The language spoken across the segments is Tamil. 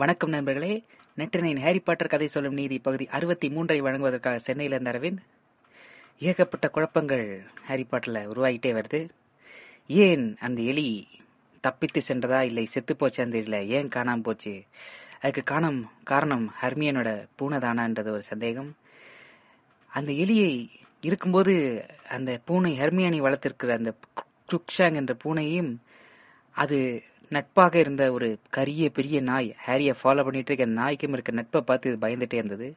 வணக்கம் நண்பர்களே. நெற்றினையின் ஹாரி பாட்டர் கதை சொல்லும் நீதி பகுதி அறுபத்தி மூன்றை வழங்குவதற்காக சென்னையில் இருந்த அரவிந்த். ஏகப்பட்ட குழப்பங்கள் ஹாரி பாட்டரில் உருவாகிட்டே வருது. ஏன் அந்த எலி தப்பித்து சென்றதா? இல்லை செத்து அந்த தெரியல ஏன் காணாமல் போச்சு? அதுக்கு காணம் காரணம் ஹர்மியனோட பூனைதானான்றது ஒரு சந்தேகம். அந்த எலியை இருக்கும்போது அந்த பூனை ஹர்மியானி வளர்த்திருக்கிற அந்த குக்ஷாங் என்ற பூனையும் அது நட்பாக இருந்த ஒரு கரிய பெரிய நாய் ஹாரியை ஃபாலோ பண்ணிட்டு இருக்க நாய்க்கும் இருக்க நட்பை பார்த்து இது பயந்துட்டே இருந்தது.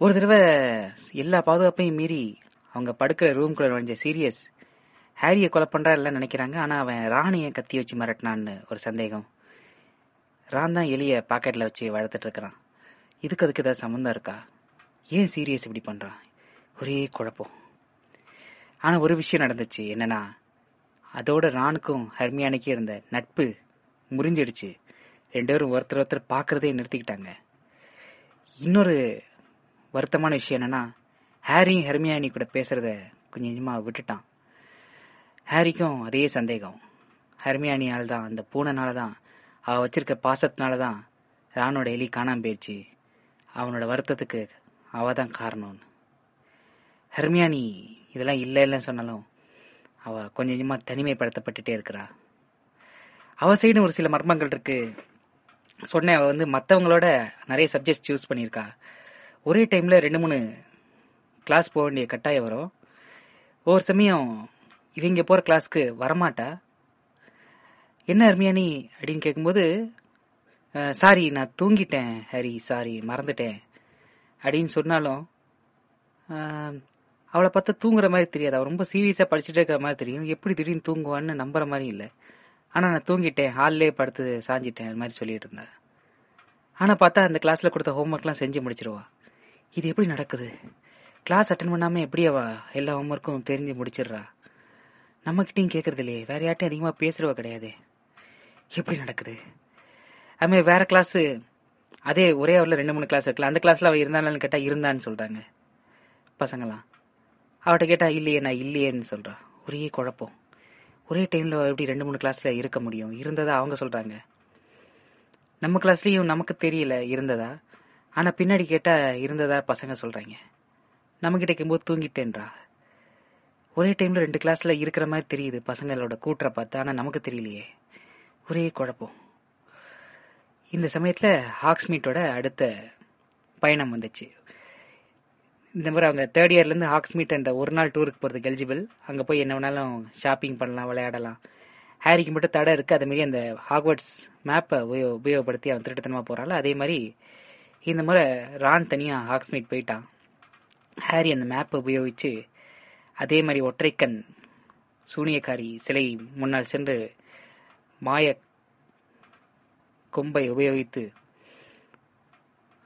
ஒரு தடவை எல்லா பாதுகாப்பையும் மீறி அவங்க படுக்கிற ரூம்குள்ள நுழைஞ்ச சீரியஸ் ஹாரியை கொலை பண்ணுறா எல்லாம் நினைக்கிறாங்க. ஆனால் அவன் ராணியை கத்தி வச்சு மிரட்டினான்னு ஒரு சந்தேகம். ரான் தான் எலிய பாக்கெட்டில் வச்சு வளர்த்துட்டு இருக்கிறான். இதுக்கு அதுக்கு ஏதாவது சம்மந்தம் இருக்கா? ஏன் சீரியஸ் இப்படி பண்ணுறான் ஒரே குழப்பம். ஆனால் ஒரு விஷயம் நடந்துச்சு. என்னன்னா அதோட ரானுக்கும் ஹர்மியானுக்கும் இருந்த நட்பு முறிஞ்சிடுச்சு. ரெண்டு பேரும் ஒருத்தர் ஒருத்தர் பார்க்கறதே நிறுத்திக்கிட்டாங்க. இன்னொரு வருத்தமான விஷயம் என்னன்னா ஹாரியும் ஹெர்மியானி கூட பேசுறத கொஞ்சம் கொஞ்சமாக விட்டுட்டான். ஹாரிக்கும் அதே சந்தேகம். ஹெர்மியானியால் தான் அந்த பூனைனால தான் அவள் வச்சிருக்க பாசத்தினால தான் ராணோட எலி காணாமல் போயிடுச்சு அவனோட வருத்தத்துக்கு அவள் தான் காரணம்னு. ஹெர்மியானி இதெல்லாம் இல்லை இல்லைன்னு சொன்னாலும் அவ கொஞ்சம் கொஞ்சமா தனிமைப்படுத்தப்பட்டுட்டே இருக்கிறா. அவ சைடு ஒரு சில மர்மங்கள் இருக்கு. சொன்னேன் அவ வந்து மற்றவங்களோட நிறைய சப்ஜெக்ட் சூஸ் பண்ணியிருக்கா. ஒரே டைம்ல ரெண்டு மூணு கிளாஸ் போக வேண்டிய கட்டாயம் வரும். ஒவ்வொரு சமயம் இவங்க போகிற கிளாஸ்க்கு வரமாட்டா. என்ன அருமையானி அப்படின்னு கேட்கும்போது சாரி நான் தூங்கிட்டேன் ஹரி சாரி மறந்துட்டேன். அப்படின்னு சொன்னாலும் அவளை பார்த்தா தூங்குற மாதிரி தெரியாது. அவள் ரொம்ப சீரியஸாக படிச்சுட்டே இருக்கிற மாதிரி தெரியும். எப்படி திடீர்னு தூங்குவான்னு நம்புற மாதிரி இல்லை. ஆனால் நான் தூங்கிட்டேன். ஹால்லே படுத்து சாஞ்சிட்டேன். அது மாதிரி சொல்லிட்டு இருந்தா. ஆனால் பார்த்தா அந்த கிளாஸில் கொடுத்த ஹோம்ஒர்க்லாம் செஞ்சு முடிச்சிருவா. இது எப்படி நடக்குது? கிளாஸ் அட்டன் பண்ணாமல் எப்படி அவ எல்லா ஹோம்ஒர்க்கும் தெரிஞ்சு முடிச்சிடுறா? நம்மக்கிட்டையும் கேட்கறது இல்லையே வேற யார்ட்டையும் அதிகமாக பேசுறவ கிடையாது. எப்படி நடக்குது? அதுமாதிரி வேற கிளாஸு அதே ஒரே அவரில் ரெண்டு மூணு கிளாஸ் இருக்குல்ல. அந்த கிளாஸில் அவள் இருந்தாலும் கேட்டால் இருந்தான்னு சொல்கிறாங்க பசங்களாம் அவட்ட கேட்டா இல்லையே நான் இல்லையேன்னு சொல்றா. ஒரே குழப்பம். ஒரே டைம்ல எப்படி ரெண்டு மூணு கிளாஸ்ல இருக்க முடியும்? இருந்ததா அவங்க சொல்றாங்க. நம்ம கிளாஸ்லயும் நமக்கு தெரியல இருந்ததா? ஆனா பின்னாடி கேட்டா இருந்ததா பசங்க சொல்றாங்க. நம்ம கிட்ட கேட்கும்போது தூங்கிட்டேன்றா. ஒரே டைம்ல ரெண்டு கிளாஸ்ல இருக்கிற மாதிரி தெரியுது பசங்களோட கூட்டுற பார்த்து. ஆனா நமக்கு தெரியலையே. ஒரே குழப்பம். இந்த சமயத்துல ஹாக்ஸ்மீட்டோட அடுத்த பயணம் வந்துச்சு. இந்த மாதிரி அவங்க தேர்ட் இயர்லேருந்து ஹாக்ஸ் ஹாக்ஸ்மீட் என்ற ஒரு நாள் டூருக்கு போகிறதுக்கு எலிஜிபிள் அங்கே போய் என்ன வேணாலும் ஷாப்பிங் பண்ணலாம் விளையாடலாம். ஹாரிக்கு மட்டும் தடை இருக்குது அதே மாதிரி அந்த ஹாக்வர்ட்ஸ் மேப்பை உபயோகப்படுத்தி அவன் திருட்டுத்தனமாக போகிறாள் அதே மாதிரி இந்த முறை ரான் ஹாக்ஸ் ஹாக்ஸ்மீட் போயிட்டான். ஹாரி அந்த மேப்பை உபயோகித்து அதே மாதிரி ஒற்றைக்கண் சூனியக்காரி சிலை முன்னால் சென்று மாய கொம்பை உபயோகித்து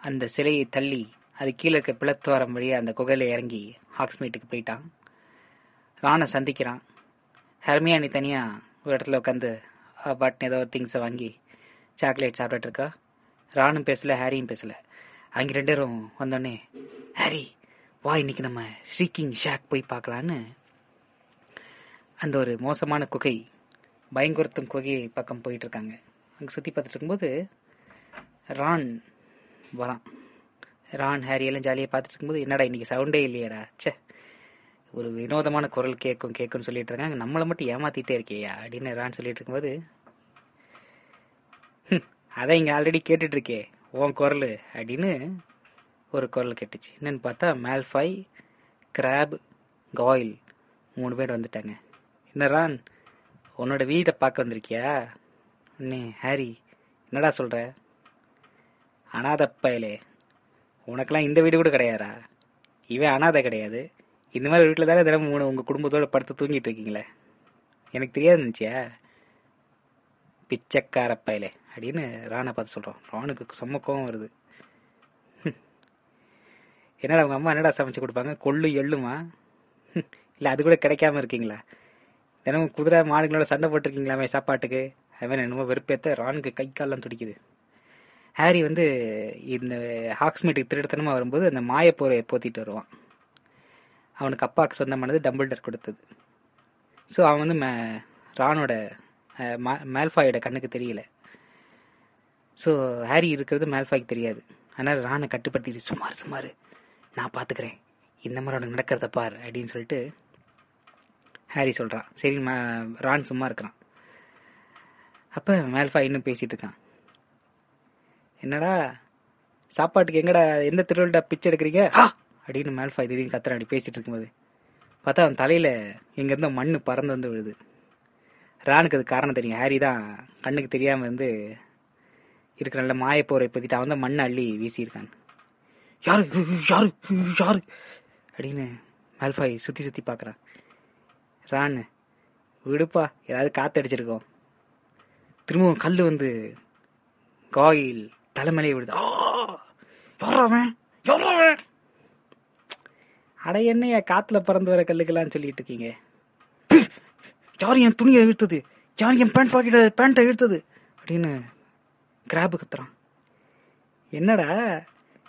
அந்த சிலையை தள்ளி அது கீழே இருக்க பிளத்துவாரம் வழியாக அந்த குகையில் இறங்கி ஹாக்ஸ்மீட்டுக்கு போயிட்டான். ரானை சந்திக்கிறான். ஹெர்மியானி தனியாக ஒரு இடத்துல உட்காந்து பாட்னு ஏதோ ஒரு திங்ஸை வாங்கி சாக்லேட் சாப்பிட்டுட்டு இருக்கா ரானும் பேசலை ஹாரியும் பேசலை. அங்கே ரெண்டு பேரும் வந்தோடனே ஹாரி வா இன்னைக்கு நம்ம ஸ்ரீகிங் ஷாக் போய் பார்க்கலான்னு. அந்த ஒரு மோசமான குகை பயங்குறுத்தும் குகை பக்கம் போயிட்டு இருக்காங்க. அங்கே சுற்றி பார்த்துட்டு இருக்கும்போது ரான் வரான். ரான் ஹாரி எல்லாம் ஜாலியாக பார்த்துட்டு இருக்கும்போது என்னடா இன்னைக்கு சவுண்டே இல்லையாடா? ச்சே ஒரு வினோதமான குரல் கேட்கும் கேட்கும்னு சொல்லிட்டு இருக்காங்க. நம்மளை மட்டும் ஏமாத்திட்டே இருக்கியா? அப்படின்னு ரான் சொல்லிட்டு இருக்கும்போது அதான் இங்கே ஆல்ரெடி கேட்டுட்டு இருக்கே உன் குரல் அப்படின்னு ஒரு குரல் கேட்டுச்சு. என்னன்னு பார்த்தா மேல்ஃபை கிராப் காயில் மூணு பேர் வந்துட்டாங்க. என்ன ரான் உன்னோட வீட்டை பார்க்க வந்திருக்கியா? அண்ணே ஹாரி என்னடா சொல்கிற அனாதை பயலே உனக்கெல்லாம் இந்த வீடு கூட கிடையாதா? இவன் அனாதை கிடையாது. இந்த மாதிரி வீட்டில் தானே தினமும் மூணு உங்கள் குடும்பத்தோட படுத்து தூங்கிட்டு இருக்கீங்களே? எனக்கு தெரியாது இருந்துச்சியா பிச்சைக்கார பயலே. அப்படின்னு ராணை பார்த்து சொல்கிறோம் ராணுக்கு செம்ம கோவம் வருது. என்னடா உங்கள் அம்மா என்னடா சமைச்சு கொடுப்பாங்க? கொள்ளு எள்ளுமா? இல்லை அது கூட கிடைக்காம இருக்கீங்களா? தினமும் குதிரை மாடுகளோட சண்டை போட்டிருக்கீங்களாமே சாப்பாட்டுக்கு? அதுமாதிரி என்னமோ வெறுப்பேற்ற ராணுக்கு கை காலெலாம் துடிக்குது. ஹாரி வந்து இந்த ஹாக்ஸ்மேட்டுக்கு திருடத்தனமாக வரும்போது அந்த மாயப்போரை போத்திட்டு வருவான். அவனுக்கு அப்பாவுக்கு சொந்தமானது டம்பிள்டர் கொடுத்தது. ஸோ அவன் வந்து மே- ரானோட மா- மேல்ஃபாயோட கண்ணுக்கு தெரியல. ஸோ ஹாரி இருக்கிறது மேல்ஃபாய்க்கு தெரியாது. அதனால் ரானை கட்டுப்படுத்திட்டு சுமார் சுமார் நான் பார்த்துக்கிறேன் இந்த மாதிரி உனக்கு நடக்கிறத பார் அப்படின்னு சொல்லிட்டு ஹாரி சொல்கிறான் சரி ரான் சும்மா இருக்கிறான். அப்போ மேல்ஃபாய் இன்னும் பேசிகிட்டு இருக்கான். என்னடா? சாப்பாட்டுக்கு எங்கடா எந்த திருவிழா பிச்சை எடுக்கிறீங்க? அப்படின்னு மேல்ஃபாய் திடீர்னு கத்துறான் அப்படி பேசிட்டு இருக்கும்போது. பார்த்தா அவன் தலையில எங்கேருந்தோ மண் பறந்து வந்து விழுது. ரானுக்கு அது காரணம் தெரியும். ஹாரி தான் கண்ணுக்கு தெரியாம வந்து இருக்கிற நல்ல மாயப்போரை பத்திட்டு அவன் தான் மண்ணை அள்ளி வீசியிருக்கான். யாரு? யாரு? யாரு? அப்படின்னு மேல்ஃபாய் சுத்தி சுத்தி பாக்குறான் ரான் விடுப்பா ஏதாவது காத்தடிச்சிருக்கோம் திரும்பவும் கல் வந்து காயில் தலைமலையை விடுது. ஆ! யாரா அட என்னைய காத்துல பறந்து வர கல்லுக்கெல்லாம் சொல்லிட்டு இருக்கீங்க? யார் என் துணியை இழுத்தது? யார் என் பேண்ட் பாக்கெட் பேண்ட்டை இழுத்தது? அப்படின்னு கிராபு கத்துறான். என்னடா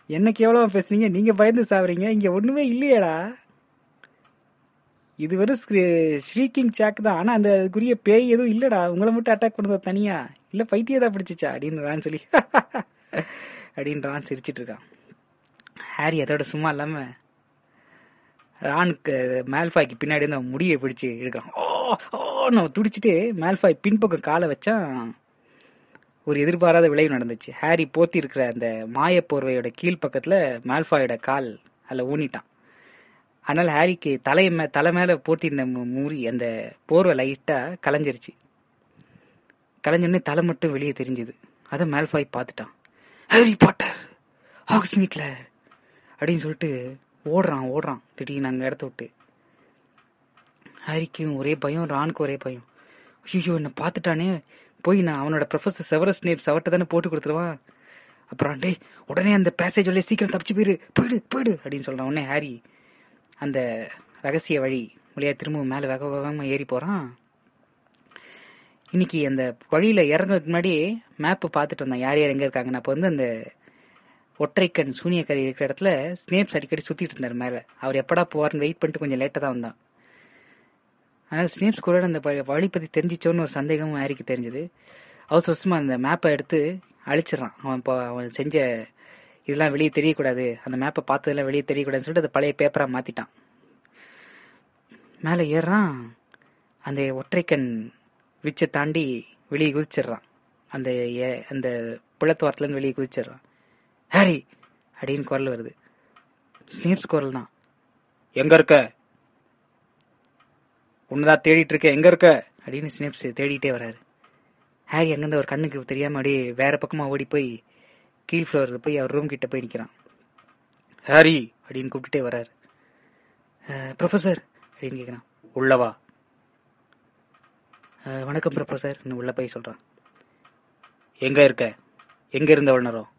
என்னைக்கு எவ்வளவு பேசுறீங்க நீங்க பயந்து சாவறீங்க. இங்க ஒண்ணுமே இல்லையேடா. இது வெறும் ஸ்ரீகிங் சாக் தான். ஆனா அந்த அதுக்குரிய பேய் எதுவும் இல்லடா. உங்களை மட்டும் அட்டாக் பண்ணது தனியா? இல்ல பைத்தியதா பிடிச்சிச்சா? அப்படின்னு சொல்லி. அப்படின்னு ரான் சிரிச்சிட்டு இருக்கான். ஹாரி அதோட சும்மா இல்லாம ரானுக்கு மேல்ஃபாய்க்கு பின்னாடி இருந்து அவன் முடியை பிடிச்சி இருக்கான் ஓ ஓ துடிச்சிட்டு மேல்ஃபாய் பின்பக்கம் காலை வச்சான் ஒரு எதிர்பாராத விளைவு நடந்துச்சு. ஹாரி போத்தி இருக்கிற அந்த மாய போர்வையோட கீழ்பக்கத்துல மேல்ஃபாயோட கால் அதில் ஊனிட்டான். அதனால ஹாரிக்கு தலை மே தலை மேல போட்டிருந்த மூறி அந்த போர்வை லைட்டா கலைஞ்சிருச்சு. கலைஞ்சோடனே தலை மட்டும் வெளியே தெரிஞ்சுது. அதை மேல்ஃபாய் பார்த்துட்டான். ஹாரி பாட்டர் ஹாக்ஸ் மீட்ல அப்படின்னு சொல்லிட்டு ஓடுறான் ஓடுறான். திடீர்னு அங்கே இடத்த விட்டு. ஹாரிக்கும் ஒரே பயம் ரானுக்கு ஒரே பயம். ஐயோ என்னை பார்த்துட்டானே. போய் நான் அவனோட ப்ரொஃபஸர் செவரஸ் நேப் சவட்ட தானே போட்டு கொடுத்துருவான் அப்புறம் டேய் உடனே அந்த பேசேஜ் வழியே சீக்கிரம் தப்பிச்சு போயிரு. போயிடு போயிடு. அப்படின்னு சொல்கிறான் உடனே ஹாரி. அந்த ரகசிய வழி வழியாக திரும்பவும் மேலே வேக வேகமாக ஏறி போகிறான் இன்னைக்கு அந்த வழியில இறங்குறதுக்கு முன்னாடி மேப்பு பார்த்துட்டு வந்தேன். யார் யார் எங்க இருக்காங்கன்னு. அப்போ வந்து அந்த ஒற்றைக்கண் சூனியக்கரை இருக்கிற இடத்துல ஸ்னேப்ஸ் அடிக்கடி சுத்திட்டு இருந்தார் மேல. அவர் எப்படா போவார்னு வெயிட் பண்ணிட்டு கொஞ்சம் லேட்டா தான் வந்தான். அதனால ஸ்னேப்ஸ் கூட அந்த வழி- வழி பத்தி தெரிஞ்சிச்சோன்னு ஒரு சந்தேகமும் ஹாரிக்கு தெரிஞ்சது. அவசர அவசரமா அந்த மேப்பை எடுத்து அழிச்சிடறான். அவன் இப்போ அவன் செஞ்ச இதெல்லாம் வெளியே தெரியக்கூடாது. அந்த மேப்பை பார்த்ததெல்லாம் வெளியே தெரியக்கூடாதுன்னு சொல்லிட்டு அதை பழைய பேப்பரா மாத்திட்டான். மேலே ஏறுறான். அந்த ஒற்றைக்கண் விச்சை தாண்டி வெளியே குதிச்சிடுறான். அந்த ஏ- அந்த பிளத்துவாரத்துலேருந்து வெளியே குதிச்சிடுறான். ஹாரி! அப்படின்னு குரல் வருது. ஸ்னேப்ஸ் குரல் தான். எங்க இருக்க? உன்னதான் தேடிட்டு இருக்க எங்க இருக்க? அப்படின்னு ஸ்னேப்ஸ் தேடிட்டே வராரு. ஹாரி எங்கேருந்து ஒரு கண்ணுக்கு தெரியாம அப்படியே வேற பக்கமா ஓடி போய் கீழ் ஃப்ளோர் போய் அவர் ரூம் கிட்ட போய் நிற்கிறான் ஹாரி! அப்படின்னு கூப்பிட்டுட்டே வராரு. ப்ரொஃபசர் அப்படின்னு கேட்குறான் உள்ளவா வணக்கம் ப்ரொஃபசர் இன்னும் உள்ள போய் சொல்கிறான் எங்கே இருக்க? எங்கே இருந்த நேரம்?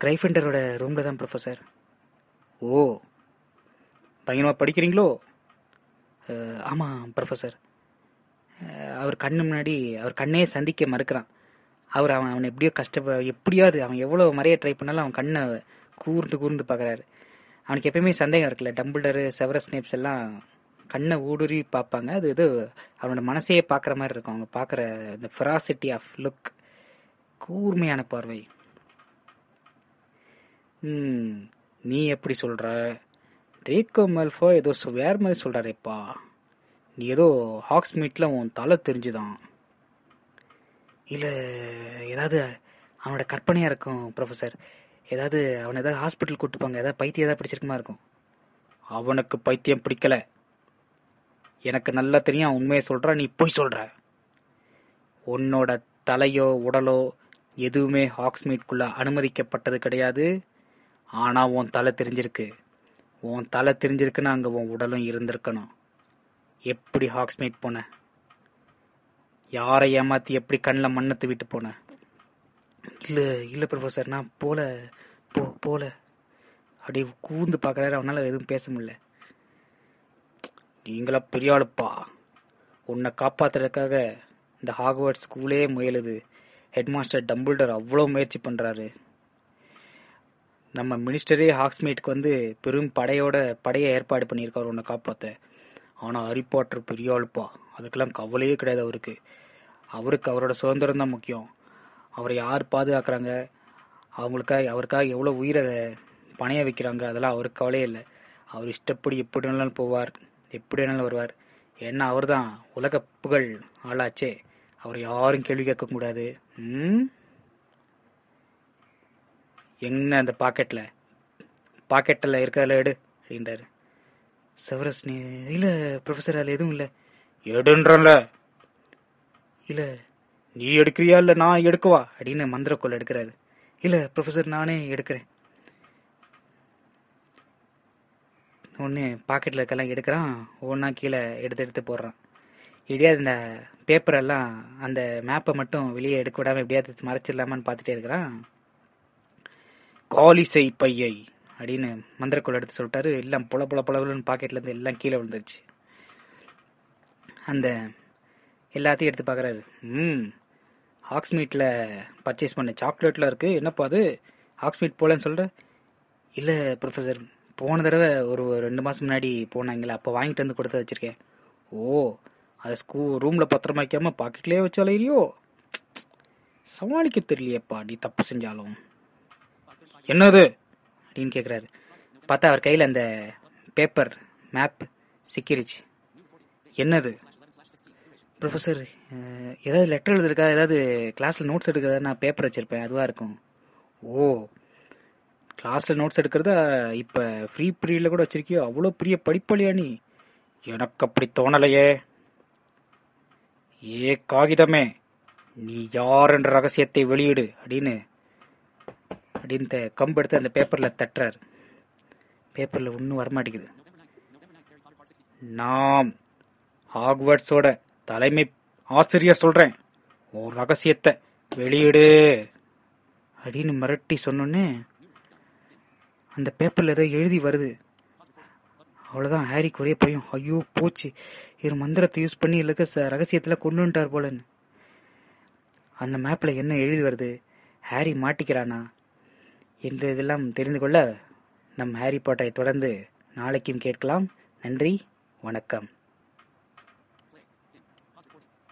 கிரைஃபெண்டரோட ரூமில் தான் ப்ரொஃபஸர் ஓ பயங்கரமாக படிக்கிறீங்களோ? ஆமாம் ப்ரொஃபஸர் ப்ரொஃபசர் அவர் கண்ணு முன்னாடி அவர் கண்ணே சந்திக்க மறுக்கிறான். அவர் அவன் அவன் எப்படியோ கஷ்டப்ப எப்படியாவது அவன் எவ்வளோ மறைய ட்ரை பண்ணாலும் அவன் கண்ணை கூர்ந்து கூர்ந்து பார்க்குறாரு. அவனுக்கு எப்பயுமே சந்தேகம் இருக்குல்ல டம்பிள்டரு செவரஸ் நேப்ஸ் எல்லாம் கண்ணை ஊடுருவி பார்ப்பாங்க. அது இது அவனோட மனசையே பார்க்குற மாதிரி இருக்கும். அவங்க பார்க்குற இந்த ஃபெராசிட்டி ஆஃப் லுக் கூர்மையான பார்வை. நீ எப்படி சொல்ற? ரேக்கோ மெல்ஃபோ ஏதோ வேறு வேற மாதிரி சொல்றாரேப்பா. நீ ஏதோ ஹாக்ஸ் மீட்ல உன் தலை தெரிஞ்சுதான். இல்லை ஏதாவது அவனோட கற்பனையாக இருக்கும் ப்ரொஃபசர் ஏதாவது அவனை ஏதாவது ஹாஸ்பிட்டல் கூட்டு போங்க. ஏதாவது பைத்தியம் ஏதாவது பிடிச்சிருக்குமா இருக்கும். அவனுக்கு பைத்தியம் பிடிக்கல. எனக்கு நல்லா தெரியும் உண்மையை சொல்ற நீ போய் சொல்ற. உன்னோட தலையோ உடலோ எதுவுமே ஹாக்ஸ்மீட்குள்ள அனுமதிக்கப்பட்டது கிடையாது. ஆனா உன் தலை தெரிஞ்சிருக்கு. உன் தலை தெரிஞ்சிருக்குன்னா அங்க உன் உடலும் இருந்திருக்கணும். எப்படி ஹாக்ஸ்மீட் போன? யாரை ஏமாத்தி எப்படி கண்ணில் மண்ணத்து விட்டு போன? இல்லை இல்லை ப்ரொஃபசர் நான் போல போ போல. அப்படியே கூந்து பார்க்குறாரு அவனால் எதுவும் பேச முடியல. நீங்களா பெரியாளுப்பா. உன்னை காப்பாத்துறதுக்காக இந்த ஹாக்வர்ட் ஸ்கூலே முயலுது. ஹெட்மாஸ்டர் டம்பிள்டர் அவ்வளோ முயற்சி பண்ணுறாரு நம்ம மினிஸ்டரே ஹாக்ஸ்மேட்டுக்கு வந்து பெரும் படையோட படையை ஏற்பாடு பண்ணியிருக்காரு உன்னை காப்பாற்ற ஆனால் ஹரிபாட்டர் பெரிய ஆளுப்பா அதுக்கெல்லாம் கவலையே கிடையாது அவருக்கு. அவருக்கு அவரோட சுதந்திரம் தான் முக்கியம். அவரை யார் பாதுகாக்கிறாங்க? அவங்களுக்காக அவருக்காக எவ்வளோ உயிரை பணைய வைக்கிறாங்க? அதெல்லாம் அவருக்கு கவலையே இல்லை. அவர் இஷ்டப்படி எப்படி வேணாலும் போவார். எப்படி வேணாலும் வருவார். ஏன்னா அவர் தான் உலக புகழ் ஆளாச்சே. அவர் யாரும் கேள்வி கேட்க கூடாது. ம்? என்ன அந்த பாக்கெட்ல? பாக்கெட்டில் இருக்கிறதுல எடு அப்படின்றாரு. செவரஸ் நீ இல்லை ப்ரொஃபசர் அதில் எதுவும் இல்லை. எடுன்றல இல்லை நீ எடுக்கிறியா இல்லை நான் எடுக்கவா அப்படின்னு மந்திரக்கோள் எடுக்கிறாரு. இல்லை ப்ரொஃபசர் நானே எடுக்கிறேன். ஒன்று பாக்கெட்டில் இருக்கலாம் எடுக்கிறான். ஒவ்வொன்றா கீழே எடுத்து எடுத்து போடுறான். எப்படியாவது இந்த பேப்பரெல்லாம் அந்த மேப்பை மட்டும் வெளியே எடுக்க விடாம எப்படியாவது மறைச்சிடலாமான்னு பார்த்துட்டே இருக்கிறான். காலி செய் பையை! அப்படின்னு மந்திரக்குள் எடுத்து சொல்லிட்டாரு. எல்லாம் புல புல புலன்னு பாக்கெட்லேருந்து எல்லாம் கீழே விழுந்துருச்சு. அந்த எல்லாத்தையும் எடுத்து பார்க்குறாரு. ம் ஹாக்ஸ்மீட்டில் பர்ச்சேஸ் பண்ண சாக்லேட்லாம் இருக்குது என்னப்பா அது? ஹாக்ஸ்மீட் போகலன்னு சொல்கிற இல்லை ப்ரொஃபஸர் போன தடவை ஒரு ரெண்டு மாதம் முன்னாடி போனாங்களே அப்போ வாங்கிட்டு வந்து கொடுத்து வச்சிருக்கேன். ஓ அதை ஸ்கூ ரூமில் பத்திரமா வைக்காம பாக்கெட்லேயே இல்லையோ சமாளிக்க தெரியலையேப்பா நீ தப்பு செஞ்சாலும். என்னது அப்படின்னு கேட்குறாரு பார்த்தா அவர் கையில் அந்த பேப்பர் மேப் சிக்கிருச்சு. என்னது? ப்ரொஃபஸர் ஏதாவது லெட்டர் எழுதிருக்கா? ஏதாவது கிளாஸில் நோட்ஸ் எடுக்கிறதா? நான் பேப்பர் வச்சுருப்பேன் அதுவாக இருக்கும். ஓ கிளாஸில் நோட்ஸ் எடுக்கிறத இப்போ ஃப்ரீ பீரியடில் கூட வச்சிருக்கியோ? அவ்வளோ பெரிய படிப்பலையா நீ எனக்கு அப்படி தோணலையே. ஏ காகிதமே நீ யார் என்ற ரகசியத்தை வெளியிடு அப்படின்னு அப்படின்னு த- கம்பு எடுத்து அந்த பேப்பரில் தட்டுறார். பேப்பரில் ஒன்றும் வரமாட்டேங்குது நாம் ஹாக்வர்ட்ஸோட தலைமை ஆசிரியர் சொல்றேன். ஒரு ரகசியத்தை வெளியிடு அப்படின்னு மிரட்டி சொன்னோன்னே அந்த பேப்பர்ல ஏதோ எழுதி வருது. அவ்வளவுதான் ஹாரிக்கு ஒரே பயம். ஐயோ போச்சு. இவர் மந்திரத்தை யூஸ் பண்ணி இல்லக்க ச- ரகசியத்துல கொண்டு போலன்னு. அந்த மேப்ல என்ன எழுதி வருது? ஹாரி மாட்டிக்கிறானா? என்ற இதெல்லாம் தெரிந்து கொள்ள நம் ஹாரி பாட்டரை தொடர்ந்து நாளைக்கும் கேட்கலாம். நன்றி வணக்கம்.